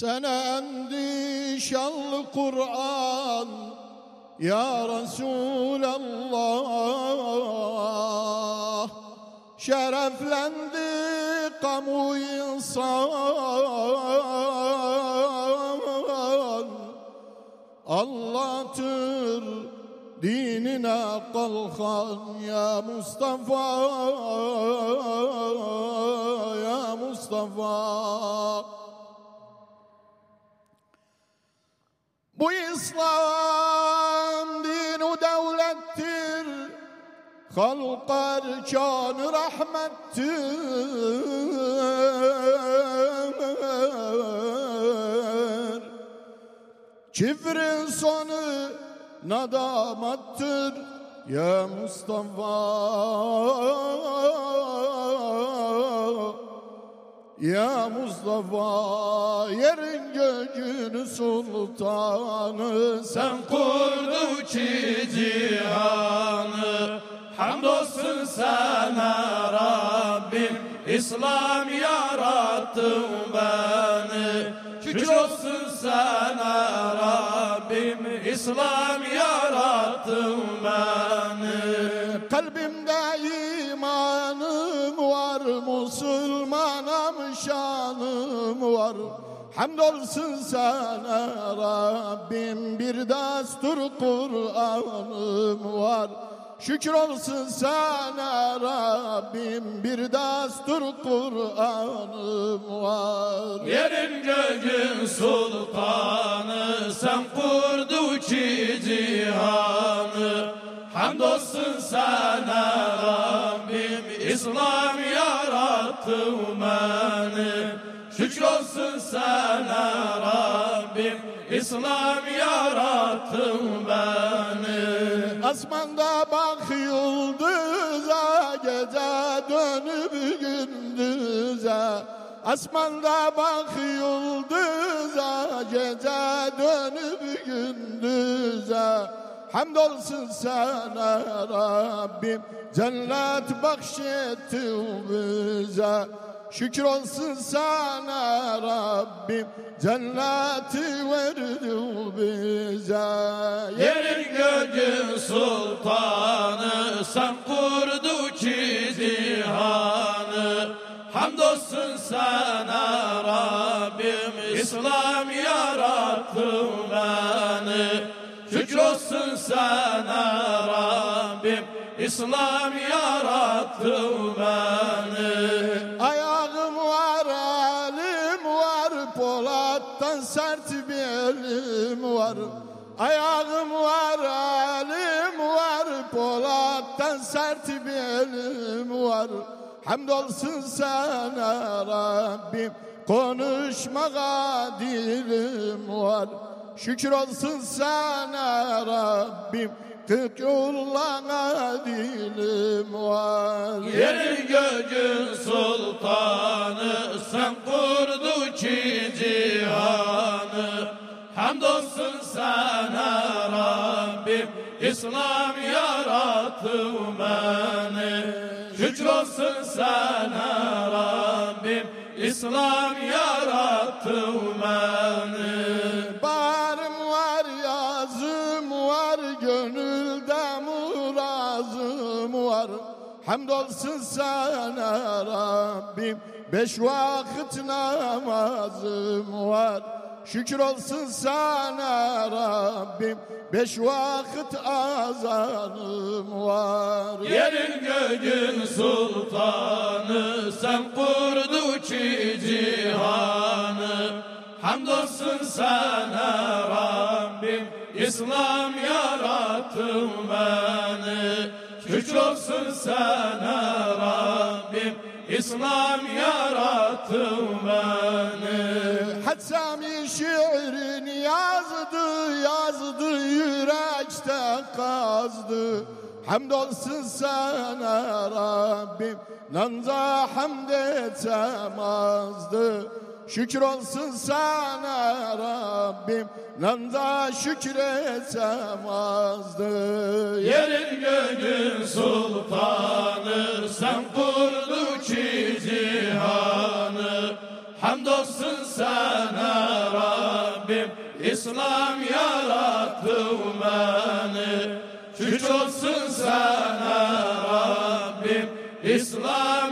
Sana endi şanlı Kur'an Ya Resulallah. Şereflendi kamu insan. Allah'tır dinine kalkan ya Mustafa ya Mustafa Bu İslam dinu devlettir. Halka erkanı rahmettir. Kibrin sonu nadamattır. Ya Mustafa Ya Mustafa yerin gökün sultanı Sen kurdun ki cihanı. Hamdolsun sana Rabbim İslam yarattın beni. Şükür olsun sana Rabbim İslam yarattın beni var Müslümanım şanım var. Hamdolsun sana Rabbim bir destur Kur'an'ım var. Şükür olsun sana Rabbim bir destur Kur'an'ım var. Yerin göğün sultanı sen kurdu ki cihanı Hamdolsun sana Rabbim İslam yarattı beni. Şükür olsun sana Rabbim. İslam yarattı beni. Asmanda bak yıldıza gece dönüp gündüze. Asmanda bak yıldıza gece dönüp gündüze Hamdolsun sana Rabbim. Cennet bahşetti bize. Şükür olsun sana Rabbim. Cenneti verdi bize. Yerin göğün sultanı sen kurdu ki cihanı Hamdolsun sana Rabbim İslam yarattı sana Rabbim İslam yarattı beni Ayağım var, elim var, Polat'tan sert bir elim var. Ayağım var, elim var, Polat'tan sert bir elim var. Hamdolsun sana Rabbim, konuşmaya dilim var. Şükür olsun sana Rabbim, kırk yollana dilim var. Yerin göğün sultanı sen kurdu ki cihanı. Hamdolsun sana Rabbim İslam yarattı beni. Şükür olsun sana Rabbim İslam yarattı beni Hamdolsun sana Rabbim. Beş vakit namazım var. Şükür olsun sana Rabbim. Beş vakit azanım var. Yerin göğün sultanı sen kurdu ki cihanı. Hamdolsun sana Rabbim İslam yarattı beni Şükür olsun sana Rabbim İslam yarattı beni Hatsami şiirini yazdı, yazdı yürekte kazdı. Hamdolsun sana Rabbim, nanza hamd etsem azdı. Şükür olsun sana Rabbim, nanza şükretsem azdı. Yerin göğün sultanı sen kurdu ki cihanı Hamdolsun sana Rabbim İslam yarattı beni Şükür olsun sana Rabbim İslam